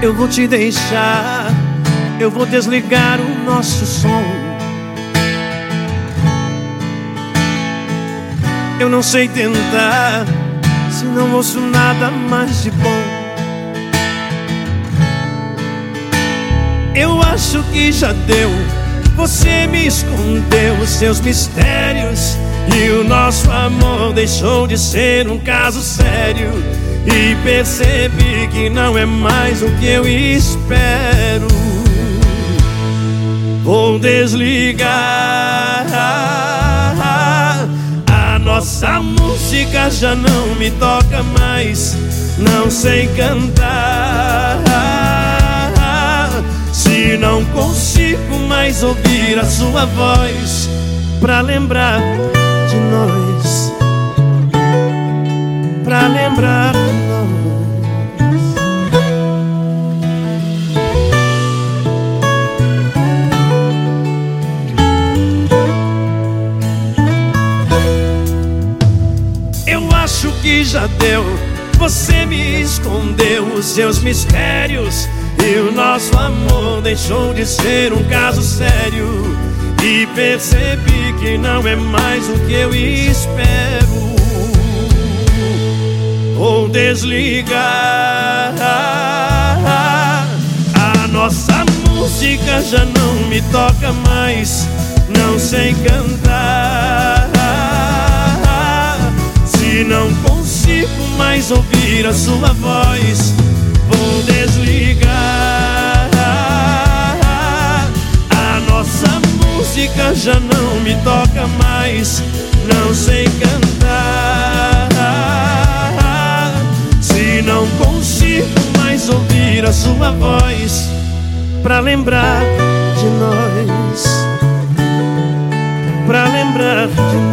eu vou te deixar. Eu vou desligar o nosso som. Eu não sei tentar se não ouço nada mais de bom. Eu acho que já deu. Você me escondeu os seus mistérios e o nosso amor deixou de ser um caso sério. E percebi que não é mais o que eu espero. Vou desligar. A nossa música já não me toca mais. Não sei cantar. Se não consigo mais ouvir a sua voz pra lembrar de nós, pra lembrar já deu. Você me escondeu os seus mistérios e o nosso amor deixou de ser um caso sério. E percebi que não é mais o que eu espero. Vou desligar. A nossa música já não me toca mais. Não sei cantar. Se não consigo mais ouvir a sua voz, vou desligar. A nossa música já não me toca mais. Não sei cantar. Se não consigo mais ouvir a sua voz, pra lembrar de nós, pra lembrar de nós.